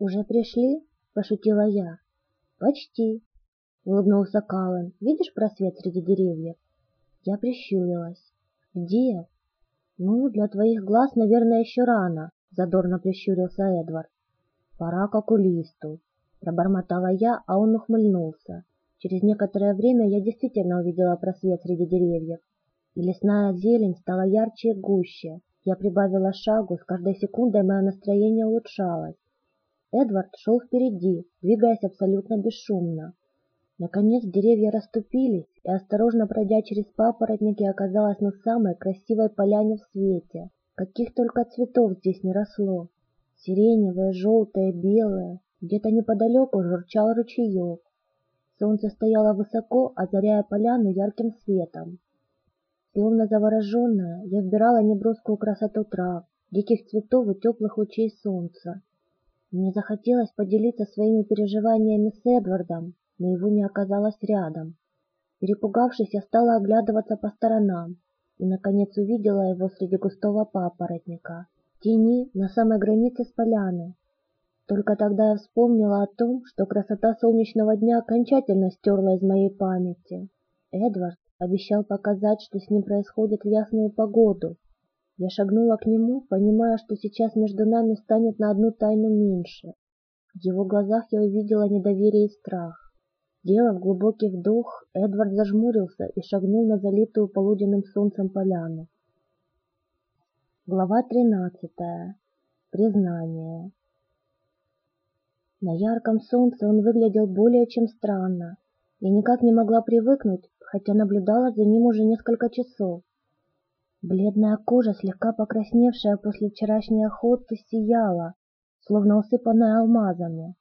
«Уже пришли?» – пошутила я. «Почти», – улыбнулся Каллен. «Видишь просвет среди деревьев?» Я прищурилась. «Где?» «Ну, для твоих глаз, наверное, еще рано», – задорно прищурился Эдвард. «Пора к окулисту», – пробормотала я, а он ухмыльнулся. Через некоторое время я действительно увидела просвет среди деревьев, и лесная зелень стала ярче и гуще. Я прибавила шагу, с каждой секундой мое настроение улучшалось. Эдвард шел впереди, двигаясь абсолютно бесшумно. Наконец деревья расступились, и, осторожно пройдя через папоротники, оказалась на самой красивой поляне в свете. Каких только цветов здесь не росло. Сиреневое, желтое, белое. Где-то неподалеку журчал ручеек. Солнце стояло высоко, озаряя поляну ярким светом. Словно завороженная, я вбирала неброскую красоту трав, диких цветов и теплых лучей солнца. Мне захотелось поделиться своими переживаниями с Эдвардом, но его не оказалось рядом. Перепугавшись, я стала оглядываться по сторонам и, наконец, увидела его среди густого папоротника, тени на самой границе с поляны. Только тогда я вспомнила о том, что красота солнечного дня окончательно стерла из моей памяти. Эдвард обещал показать, что с ним происходит в ясную погоду. Я шагнула к нему, понимая, что сейчас между нами станет на одну тайну меньше. В его глазах я увидела недоверие и страх. Сделав глубокий вдох, Эдвард зажмурился и шагнул на залитую полуденным солнцем поляну. Глава тринадцатая. Признание. На ярком солнце он выглядел более чем странно. Я никак не могла привыкнуть, хотя наблюдала за ним уже несколько часов. Бледная кожа, слегка покрасневшая после вчерашней охоты, сияла, словно усыпанная алмазами.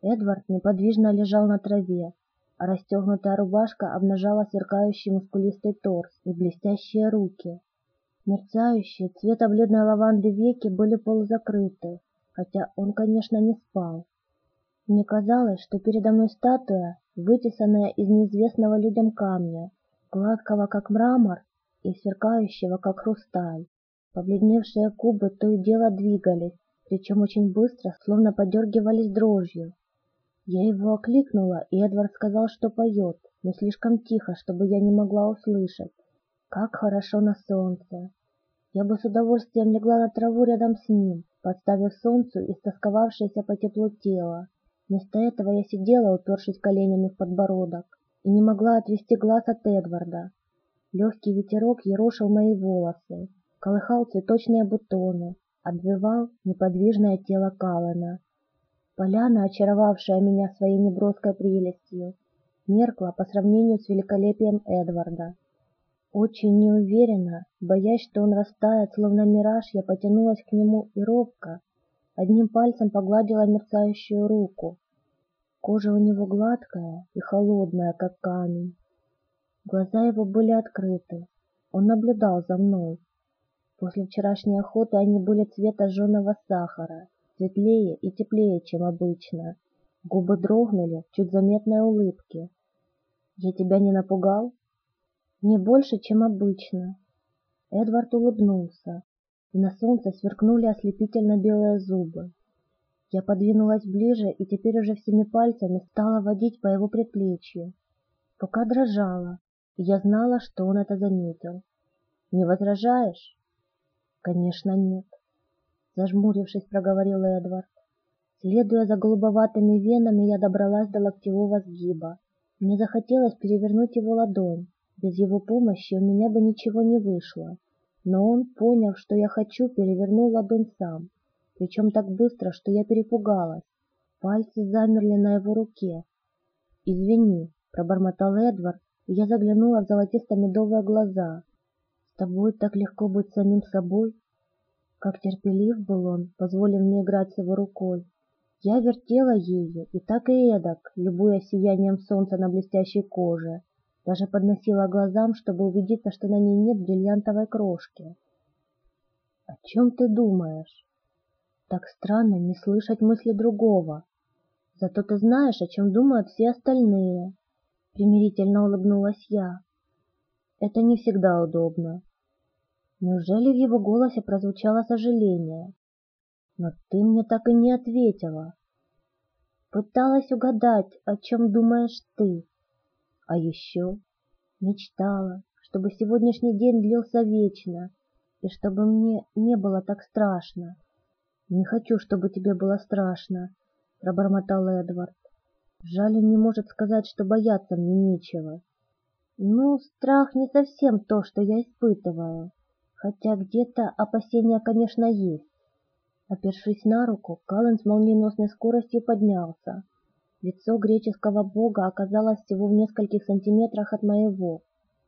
Эдвард неподвижно лежал на траве, а расстегнутая рубашка обнажала сверкающий мускулистый торс и блестящие руки. Мерцающие цвета бледной лаванды веки были полузакрыты, хотя он, конечно, не спал. Мне казалось, что передо мной статуя, вытесанная из неизвестного людям камня, гладкого, как мрамор, и сверкающего, как хрусталь. Побледневшие кубы то и дело двигались, причем очень быстро, словно подергивались дрожью. Я его окликнула, и Эдвард сказал, что поет, но слишком тихо, чтобы я не могла услышать. Как хорошо на солнце! Я бы с удовольствием легла на траву рядом с ним, подставив солнцу истосковавшееся по теплу тело. Вместо этого я сидела, упершись коленями в подбородок, и не могла отвести глаз от Эдварда. Легкий ветерок ерошил мои волосы, колыхал цветочные бутоны, обвивал неподвижное тело Калана. Поляна, очаровавшая меня своей неброской прелестью, меркла по сравнению с великолепием Эдварда. Очень неуверенно, боясь, что он растает, словно мираж, я потянулась к нему и робко, одним пальцем погладила мерцающую руку. Кожа у него гладкая и холодная, как камень. Глаза его были открыты. Он наблюдал за мной. После вчерашней охоты они были цвета жженого сахара, светлее и теплее, чем обычно. Губы дрогнули в чуть заметной улыбке. «Я тебя не напугал?» «Не больше, чем обычно». Эдвард улыбнулся, и на солнце сверкнули ослепительно белые зубы. Я подвинулась ближе и теперь уже всеми пальцами стала водить по его предплечью. Пока дрожала, я знала, что он это заметил. «Не возражаешь?» «Конечно, нет» зажмурившись, проговорил Эдвард. Следуя за голубоватыми венами, я добралась до локтевого сгиба. Мне захотелось перевернуть его ладонь. Без его помощи у меня бы ничего не вышло. Но он, поняв, что я хочу, перевернул ладонь сам. Причем так быстро, что я перепугалась. Пальцы замерли на его руке. «Извини», — пробормотал Эдвард, я заглянула в золотисто-медовые глаза. «С тобой так легко быть самим собой», как терпелив был он, позволив мне играть с его рукой. Я вертела ею, и так и эдак, любуя сиянием солнца на блестящей коже, даже подносила глазам, чтобы убедиться, что на ней нет бриллиантовой крошки. «О чем ты думаешь?» «Так странно не слышать мысли другого. Зато ты знаешь, о чем думают все остальные», — примирительно улыбнулась я. «Это не всегда удобно. Неужели в его голосе прозвучало сожаление? Но ты мне так и не ответила. Пыталась угадать, о чем думаешь ты. А еще мечтала, чтобы сегодняшний день длился вечно, и чтобы мне не было так страшно. «Не хочу, чтобы тебе было страшно», — пробормотал Эдвард. «Жаль, не может сказать, что бояться мне нечего». «Ну, страх не совсем то, что я испытываю, хотя где-то опасения, конечно, есть». Опершись на руку, Каллен с молниеносной скоростью поднялся. Лицо греческого бога оказалось всего в нескольких сантиметрах от моего.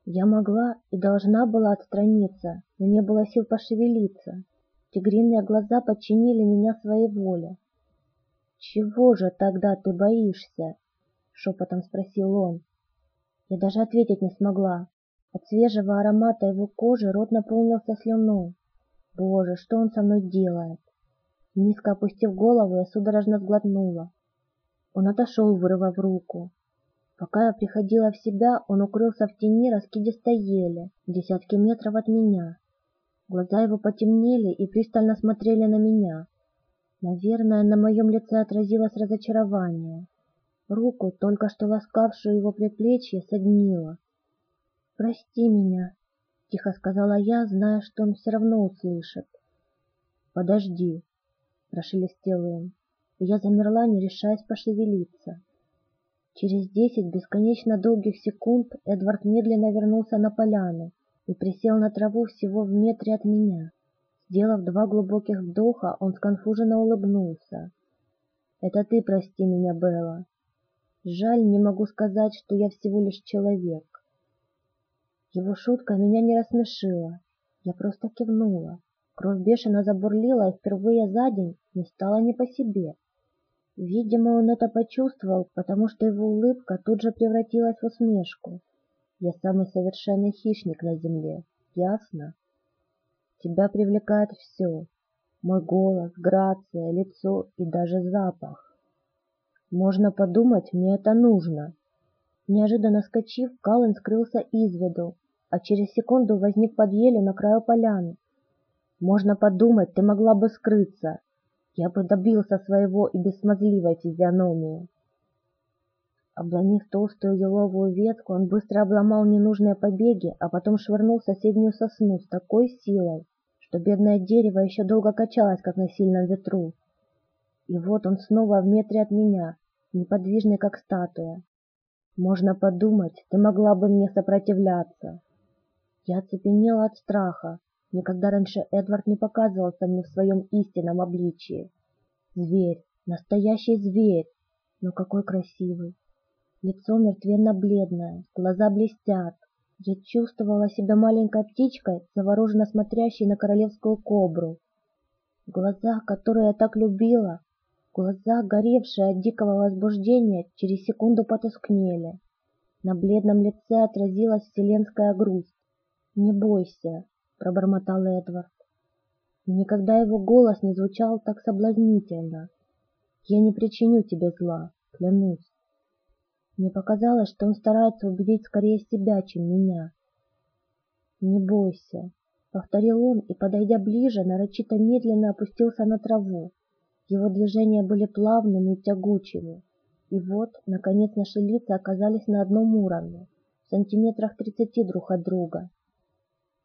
Я могла и должна была отстраниться, но не было сил пошевелиться. Тигриные глаза подчинили меня своей воле. «Чего же тогда ты боишься?» — шепотом спросил он. Я даже ответить не смогла. От свежего аромата его кожи рот наполнился слюной. Боже, что он со мной делает? Низко опустив голову, я судорожно сглотнула. Он отошел, вырвав руку. Пока я приходила в себя, он укрылся в тени раскидистой ели, десятки метров от меня. Глаза его потемнели и пристально смотрели на меня. Наверное, на моем лице отразилось разочарование. Руку, только что ласкавшую его предплечье, соднило. «Прости меня», — тихо сказала я, зная, что он все равно услышит. «Подожди», — прошелестел он, и я замерла, не решаясь пошевелиться. Через десять бесконечно долгих секунд Эдвард медленно вернулся на поляну, и присел на траву всего в метре от меня. Сделав два глубоких вдоха, он сконфуженно улыбнулся. «Это ты прости меня, Белла. Жаль, не могу сказать, что я всего лишь человек». Его шутка меня не рассмешила. Я просто кивнула. Кровь бешено забурлила, и впервые за день не стало не по себе. Видимо, он это почувствовал, потому что его улыбка тут же превратилась в усмешку. Я самый совершенный хищник на земле, ясно? Тебя привлекает все. Мой голос, грация, лицо и даже запах. Можно подумать, мне это нужно. Неожиданно скочив, Каллен скрылся из виду, а через секунду возник под елью на краю поляны. Можно подумать, ты могла бы скрыться. Я бы добился своего и без физиономии. Обломив толстую еловую ветку, он быстро обломал ненужные побеги, а потом швырнул соседнюю сосну с такой силой, что бедное дерево еще долго качалось, как на сильном ветру. И вот он снова в метре от меня, неподвижный, как статуя. Можно подумать, ты могла бы мне сопротивляться. Я оцепенела от страха. Никогда раньше Эдвард не показывался мне в своем истинном обличии. Зверь, настоящий зверь, но какой красивый. Лицо мертвенно-бледное, глаза блестят. Я чувствовала себя маленькой птичкой, завороженно смотрящей на королевскую кобру. Глаза, которые я так любила, глаза, горевшие от дикого возбуждения, через секунду потускнели. На бледном лице отразилась вселенская грусть. «Не бойся», — пробормотал Эдвард. Никогда его голос не звучал так соблазнительно. «Я не причиню тебе зла, клянусь». Мне показалось, что он старается убедить скорее себя, чем меня. «Не бойся», — повторил он и, подойдя ближе, нарочито медленно опустился на траву. Его движения были плавными и тягучими. И вот, наконец, наши лица оказались на одном уровне, в сантиметрах тридцати друг от друга.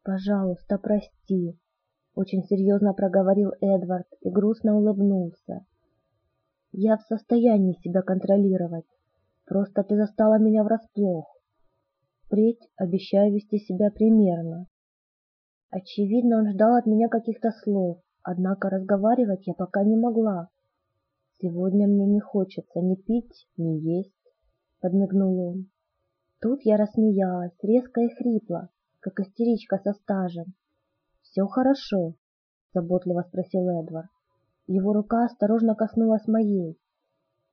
«Пожалуйста, прости», — очень серьезно проговорил Эдвард и грустно улыбнулся. «Я в состоянии себя контролировать. Просто ты застала меня врасплох. Впредь обещаю вести себя примерно. Очевидно, он ждал от меня каких-то слов, однако разговаривать я пока не могла. Сегодня мне не хочется ни пить, ни есть, подмигнул он. Тут я рассмеялась, резко и хрипло, как истеричка со стажем. «Все хорошо?» — заботливо спросил Эдвард. Его рука осторожно коснулась моей.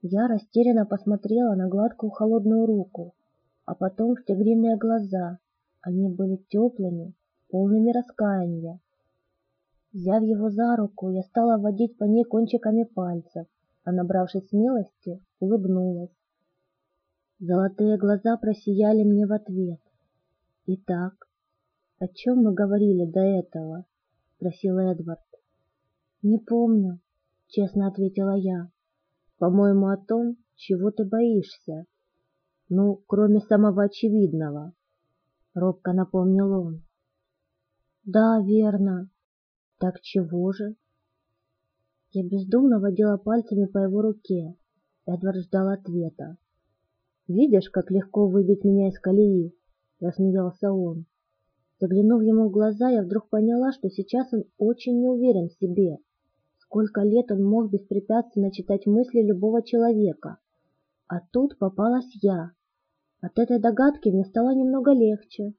Я растерянно посмотрела на гладкую холодную руку, а потом в тигриные глаза. Они были теплыми, полными раскаяния. Взяв его за руку, я стала водить по ней кончиками пальцев, а набравшись смелости, улыбнулась. Золотые глаза просияли мне в ответ. «Итак, о чем мы говорили до этого?» — спросил Эдвард. «Не помню», — честно ответила я. По-моему, о том, чего ты боишься? Ну, кроме самого очевидного, — робко напомнил он. Да, верно. Так чего же? Я бездумно водила пальцами по его руке. Эдвард ждал ответа. «Видишь, как легко выбить меня из колеи?» — рассмеялся он. Заглянув ему в глаза, я вдруг поняла, что сейчас он очень не уверен в себе. Сколько лет он мог беспрепятственно читать мысли любого человека. А тут попалась я. От этой догадки мне стало немного легче.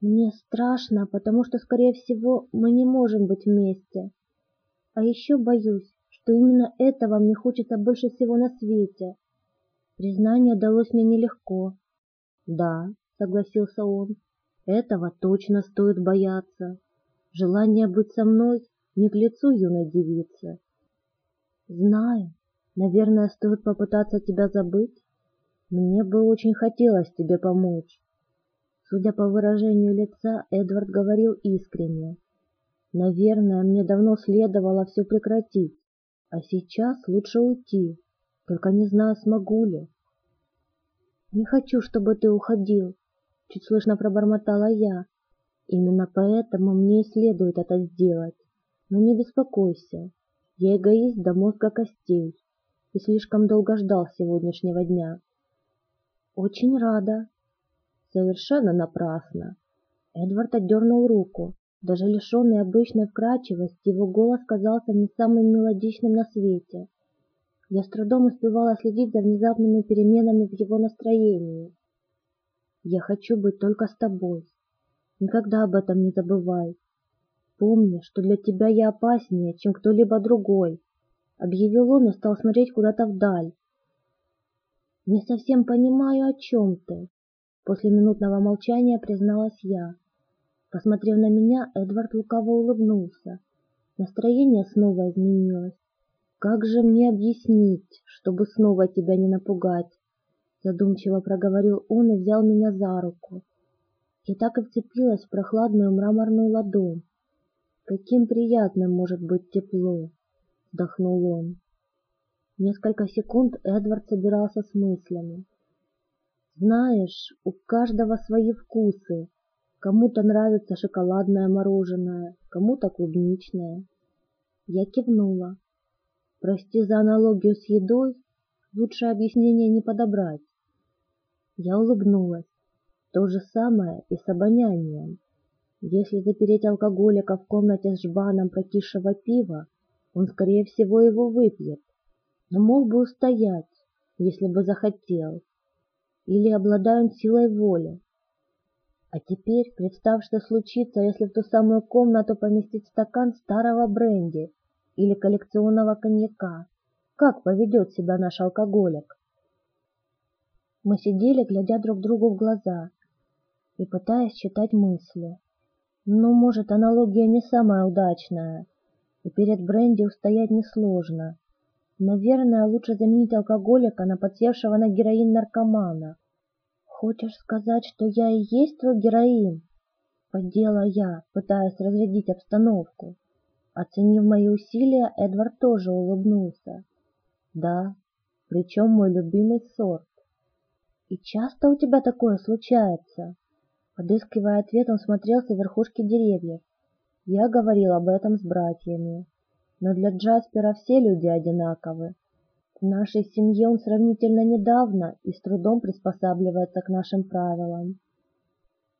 Мне страшно, потому что, скорее всего, мы не можем быть вместе. А еще боюсь, что именно этого мне хочется больше всего на свете. Признание далось мне нелегко. Да, согласился он, этого точно стоит бояться. Желание быть со мной не к лицу юной девицы. Знаю, наверное, стоит попытаться тебя забыть. Мне бы очень хотелось тебе помочь. Судя по выражению лица, Эдвард говорил искренне. Наверное, мне давно следовало все прекратить, а сейчас лучше уйти, только не знаю, смогу ли. Не хочу, чтобы ты уходил, чуть слышно пробормотала я. Именно поэтому мне и следует это сделать. Но не беспокойся, я эгоист до мозга костей и слишком долго ждал сегодняшнего дня. Очень рада, Совершенно напрасно. Эдвард отдернул руку. Даже лишенный обычной вкрадчивости, его голос казался не самым мелодичным на свете. Я с трудом успевала следить за внезапными переменами в его настроении. «Я хочу быть только с тобой. Никогда об этом не забывай. Помни, что для тебя я опаснее, чем кто-либо другой», — объявил он и стал смотреть куда-то вдаль. «Не совсем понимаю, о чем ты», После минутного молчания призналась я. Посмотрев на меня, Эдвард лукаво улыбнулся. Настроение снова изменилось. «Как же мне объяснить, чтобы снова тебя не напугать?» Задумчиво проговорил он и взял меня за руку. И так и вцепилась в прохладную мраморную ладонь. «Каким приятным может быть тепло!» — вздохнул он. Несколько секунд Эдвард собирался с мыслями. Знаешь, у каждого свои вкусы. Кому-то нравится шоколадное мороженое, кому-то клубничное. Я кивнула. Прости за аналогию с едой, лучше объяснение не подобрать. Я улыбнулась. То же самое и с обонянием. Если запереть алкоголика в комнате с жбаном прокисшего пива, он, скорее всего, его выпьет, но мог бы устоять, если бы захотел или обладают силой воли. А теперь представь, что случится, если в ту самую комнату поместить стакан старого бренди или коллекционного коньяка. Как поведет себя наш алкоголик? Мы сидели, глядя друг другу в глаза и пытаясь читать мысли. Ну, может, аналогия не самая удачная, и перед бренди устоять несложно. Наверное, лучше заменить алкоголика на подсевшего на героин наркомана. Хочешь сказать, что я и есть твой героин? Поддела я, пытаясь разрядить обстановку. Оценив мои усилия, Эдвард тоже улыбнулся. Да, причем мой любимый сорт. И часто у тебя такое случается? Подыскивая ответ, он смотрелся в верхушки деревьев. Я говорил об этом с братьями. Но для Джаспера все люди одинаковы. В нашей семье он сравнительно недавно и с трудом приспосабливается к нашим правилам.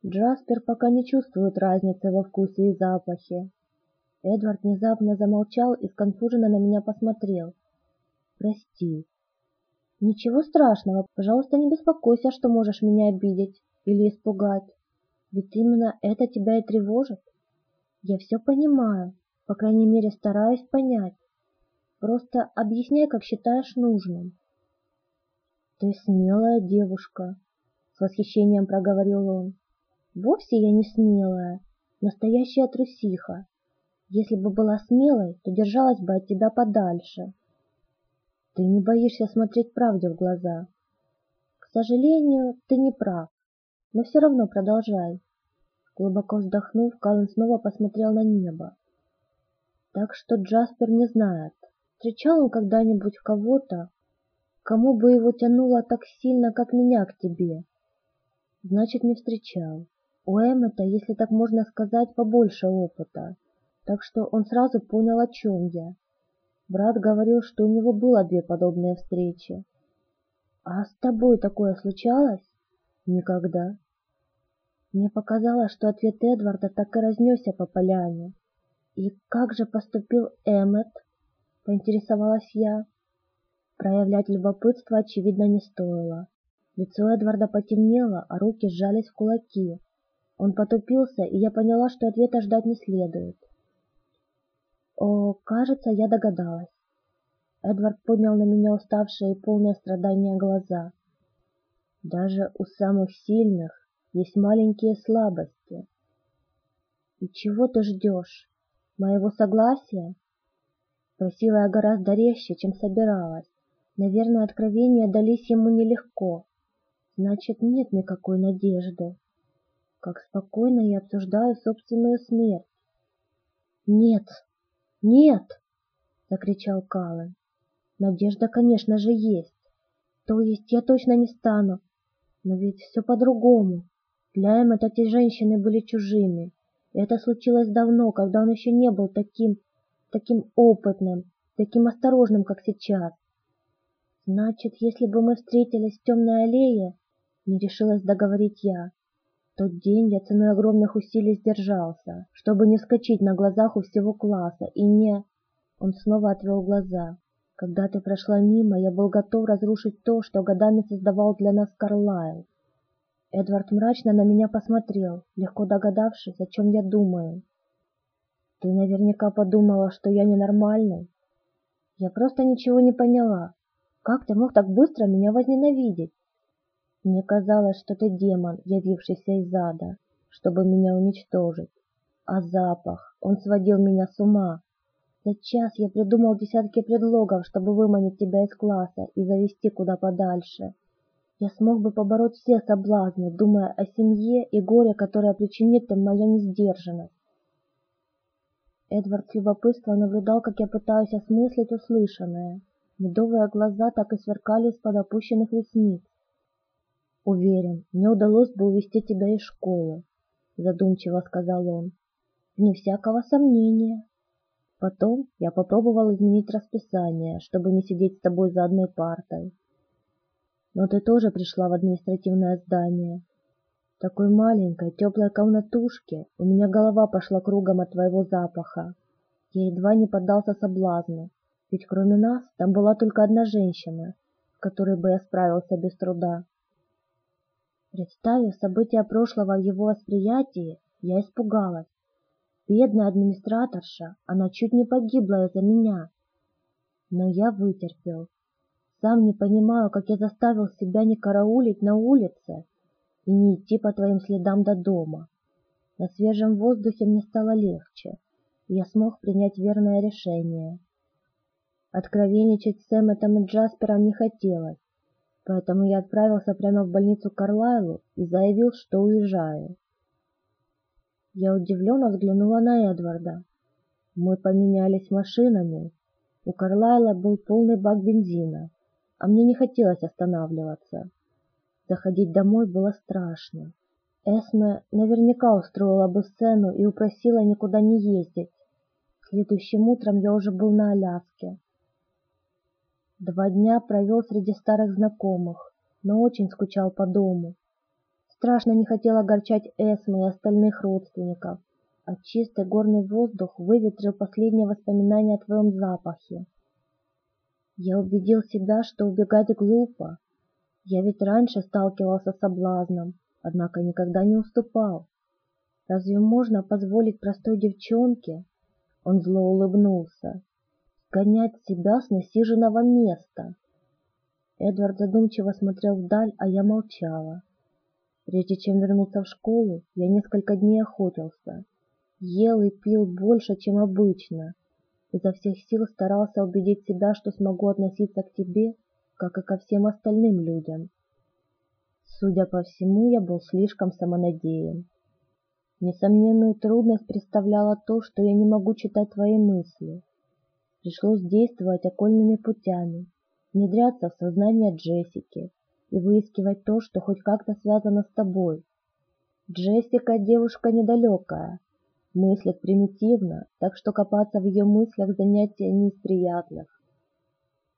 Джаспер пока не чувствует разницы во вкусе и запахе. Эдвард внезапно замолчал и сконфуженно на меня посмотрел. «Прости». «Ничего страшного, пожалуйста, не беспокойся, что можешь меня обидеть или испугать. Ведь именно это тебя и тревожит. Я все понимаю, по крайней мере стараюсь понять. Просто объясняй, как считаешь нужным. Ты смелая девушка, с восхищением проговорил он. Вовсе я не смелая, настоящая трусиха. Если бы была смелой, то держалась бы от тебя подальше. Ты не боишься смотреть правде в глаза. К сожалению, ты не прав, но все равно продолжай. Глубоко вздохнув, Каллен снова посмотрел на небо. Так что Джаспер не знает, встречал он когда-нибудь кого-то, кому бы его тянуло так сильно, как меня к тебе? Значит, не встречал. У Эммета, если так можно сказать, побольше опыта, так что он сразу понял, о чем я. Брат говорил, что у него было две подобные встречи. А с тобой такое случалось? Никогда. Мне показалось, что ответ Эдварда так и разнесся по поляне. И как же поступил Эммет? Поинтересовалась я. Проявлять любопытство, очевидно, не стоило. Лицо Эдварда потемнело, а руки сжались в кулаки. Он потупился, и я поняла, что ответа ждать не следует. О, кажется, я догадалась. Эдвард поднял на меня уставшие и полные страдания глаза. Даже у самых сильных есть маленькие слабости. И чего ты ждешь? Моего согласия? Просила я гораздо резче, чем собиралась. Наверное, откровения дались ему нелегко. Значит, нет никакой надежды. Как спокойно я обсуждаю собственную смерть. Нет, нет, закричал Каллен. Надежда, конечно же, есть. То есть я точно не стану. Но ведь все по-другому. Для Эммет эти женщины были чужими. И это случилось давно, когда он еще не был таким, таким опытным, таким осторожным, как сейчас. Значит, если бы мы встретились в темной аллее, не решилась договорить я. Тот день я ценой огромных усилий сдержался, чтобы не вскочить на глазах у всего класса и не... Он снова отвел глаза. Когда ты прошла мимо, я был готов разрушить то, что годами создавал для нас Карлайл. Эдвард мрачно на меня посмотрел, легко догадавшись, о чем я думаю. Ты наверняка подумала, что я ненормальный. Я просто ничего не поняла. Как ты мог так быстро меня возненавидеть? Мне казалось, что ты демон, явившийся из ада, чтобы меня уничтожить. А запах, он сводил меня с ума. За час я придумал десятки предлогов, чтобы выманить тебя из класса и завести куда подальше. Я смог бы побороть все соблазны, думая о семье и горе, которое причинит им моя несдержанность. Эдвард с любопытством наблюдал, как я пытаюсь осмыслить услышанное. Медовые глаза так и сверкали из-под опущенных ресниц. «Уверен, мне удалось бы увести тебя из школы», — задумчиво сказал он. «Вне всякого сомнения». Потом я попробовал изменить расписание, чтобы не сидеть с тобой за одной партой. Но ты тоже пришла в административное здание. Такой маленькой, теплой комнатушке у меня голова пошла кругом от твоего запаха. Я едва не поддался соблазну, ведь кроме нас там была только одна женщина, с которой бы я справился без труда. Представив события прошлого в его восприятии, я испугалась. Бедная администраторша, она чуть не погибла из-за меня. Но я вытерпел. Сам не понимаю, как я заставил себя не караулить на улице и не идти по твоим следам до дома. На свежем воздухе мне стало легче, и я смог принять верное решение. Откровенничать с Эмметом и Джаспером не хотелось, поэтому я отправился прямо в больницу Карлайлу и заявил, что уезжаю. Я удивленно взглянула на Эдварда. Мы поменялись машинами. У Карлайла был полный бак бензина, а мне не хотелось останавливаться. Заходить домой было страшно. Эсме наверняка устроила бы сцену и упросила никуда не ездить. Следующим утром я уже был на Аляске. Два дня провел среди старых знакомых, но очень скучал по дому. Страшно не хотел огорчать Эсме и остальных родственников, а чистый горный воздух выветрил последние воспоминания о твоем запахе. Я убедил себя, что убегать глупо. Я ведь раньше сталкивался с соблазном, однако никогда не уступал. Разве можно позволить простой девчонке? Он зло улыбнулся. Гонять себя с насиженного места. Эдвард задумчиво смотрел вдаль, а я молчала. Прежде чем вернуться в школу, я несколько дней охотился. Ел и пил больше, чем обычно, изо всех сил старался убедить себя, что смогу относиться к тебе, как и ко всем остальным людям. Судя по всему, я был слишком самонадеян. Несомненную трудность представляло то, что я не могу читать твои мысли. Пришлось действовать окольными путями, внедряться в сознание Джессики и выискивать то, что хоть как-то связано с тобой. Джессика девушка недалекая, мыслит примитивно, так что копаться в ее мыслях занятие не из приятных.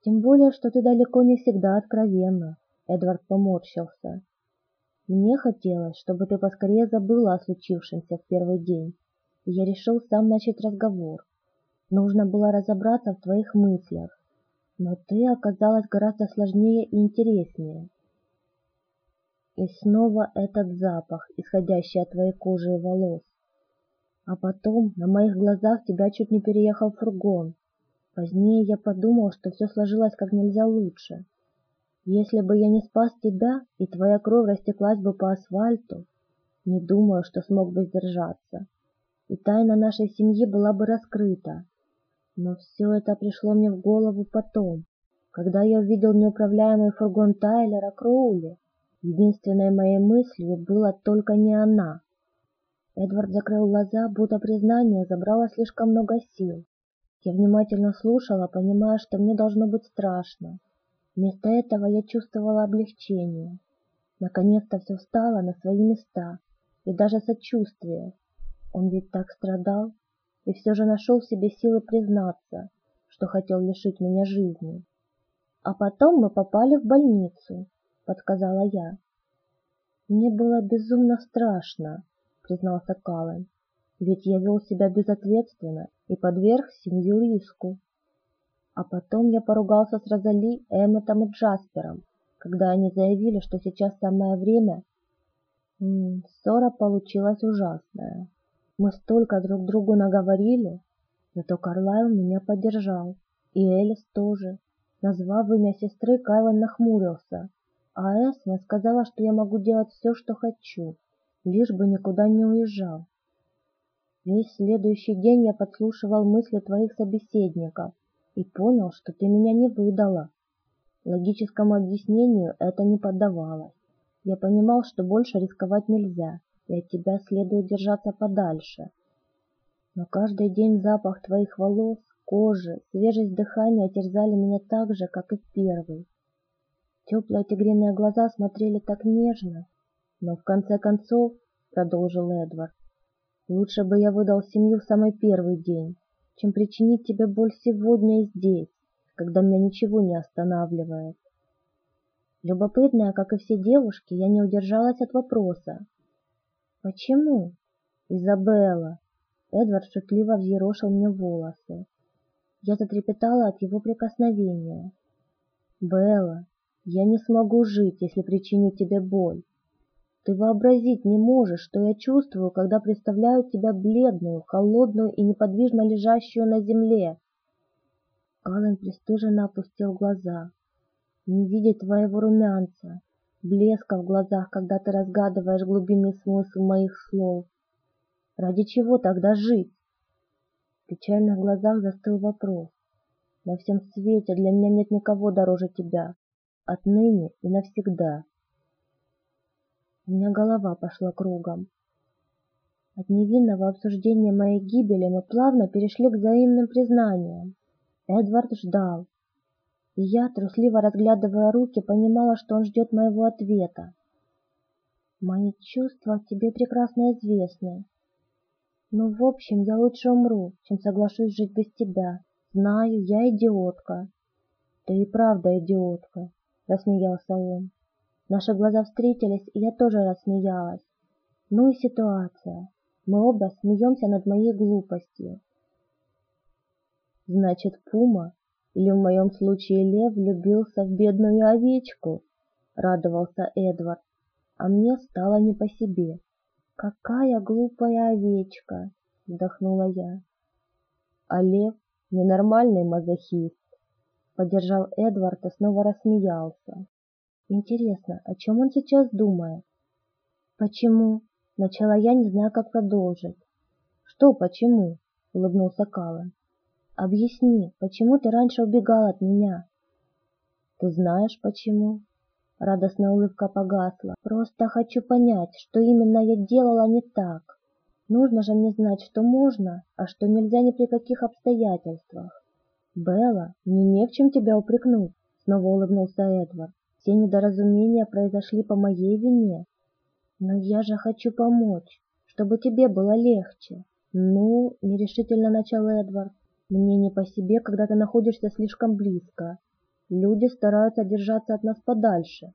Тем более, что ты далеко не всегда откровенна, Эдвард поморщился. Мне хотелось, чтобы ты поскорее забыла о случившемся в первый день, и я решил сам начать разговор. Нужно было разобраться в твоих мыслях, но ты оказалась гораздо сложнее и интереснее. И снова этот запах, исходящий от твоей кожи и волос. А потом на моих глазах тебя чуть не переехал фургон. Позднее я подумал, что все сложилось как нельзя лучше. Если бы я не спас тебя, и твоя кровь растеклась бы по асфальту, не думаю, что смог бы сдержаться. И тайна нашей семьи была бы раскрыта. Но все это пришло мне в голову потом, когда я увидел неуправляемый фургон Тайлера Кроули Единственной моей мыслью было только не она. Эдвард закрыл глаза, будто признание забрало слишком много сил. Я внимательно слушала, понимая, что мне должно быть страшно. Вместо этого я чувствовала облегчение. Наконец-то все встало на свои места, и даже сочувствие. Он ведь так страдал, и все же нашел в себе силы признаться, что хотел лишить меня жизни. А потом мы попали в больницу, подсказала я. Мне было безумно страшно, признался Каллен, ведь я вел себя безответственно и подверг семью риску. А потом я поругался с Розали, Эмметом и Джаспером, когда они заявили, что сейчас самое время. М -м, ссора получилась ужасная. Мы столько друг другу наговорили, зато Карлайл меня поддержал, и Элис тоже. Назвав имя сестры, Кайлан нахмурился, а Эсме сказала, что я могу делать все, что хочу, лишь бы никуда не уезжал. Весь следующий день я подслушивал мысли твоих собеседников и понял, что ты меня не выдала. Логическому объяснению это не поддавалось. Я понимал, что больше рисковать нельзя, и от тебя следует держаться подальше. Но каждый день запах твоих волос, кожи, свежесть дыхания терзали меня так же, как и в первый. Теплые тигриные глаза смотрели так нежно. Но в конце концов, продолжил Эдвард, лучше бы я выдал семью в самый первый день, чем причинить тебе боль сегодня и здесь, когда меня ничего не останавливает. Любопытная, как и все девушки, я не удержалась от вопроса. «Почему?» «Изабелла!» Эдвард шутливо взъерошил мне волосы. Я затрепетала от его прикосновения. «Белла, я не смогу жить, если причиню тебе боль. Ты вообразить не можешь, что я чувствую, когда представляю тебя бледную, холодную и неподвижно лежащую на земле. Аллен пристыженно опустил глаза. Не видеть твоего румянца, блеска в глазах, когда ты разгадываешь глубинный смысл моих слов. Ради чего тогда жить? В печальных глазах застыл вопрос. На всем свете для меня нет никого дороже тебя отныне и навсегда. У меня голова пошла кругом. От невинного обсуждения моей гибели мы плавно перешли к взаимным признаниям. Эдвард ждал, и я, трусливо разглядывая руки, понимала, что он ждет моего ответа. Мои чувства тебе прекрасно известны. Но, в общем, я лучше умру, чем соглашусь жить без тебя. Знаю, я идиотка. Ты и правда идиотка рассмеялся он. Наши глаза встретились, и я тоже рассмеялась. Ну и ситуация. Мы оба смеемся над моей глупостью. Значит, Пума, или в моем случае Лев, влюбился в бедную овечку, радовался Эдвард, а мне стало не по себе. Какая глупая овечка, вздохнула я. А Лев ненормальный мазохист. Поддержал Эдвард и снова рассмеялся. Интересно, о чем он сейчас думает? Почему? Начала я, не знаю, как продолжить. Что почему? Улыбнулся Каллен. Объясни, почему ты раньше убегал от меня? Ты знаешь почему? Радостная улыбка погасла. Просто хочу понять, что именно я делала не так. Нужно же мне знать, что можно, а что нельзя ни при каких обстоятельствах. «Белла, мне не в чем тебя упрекнуть», — Снова улыбнулся Эдвард. Все недоразумения произошли по моей вине. Но я же хочу помочь, чтобы тебе было легче. Ну, нерешительно начал Эдвард. Мне не по себе, когда ты находишься слишком близко. Люди стараются держаться от нас подальше,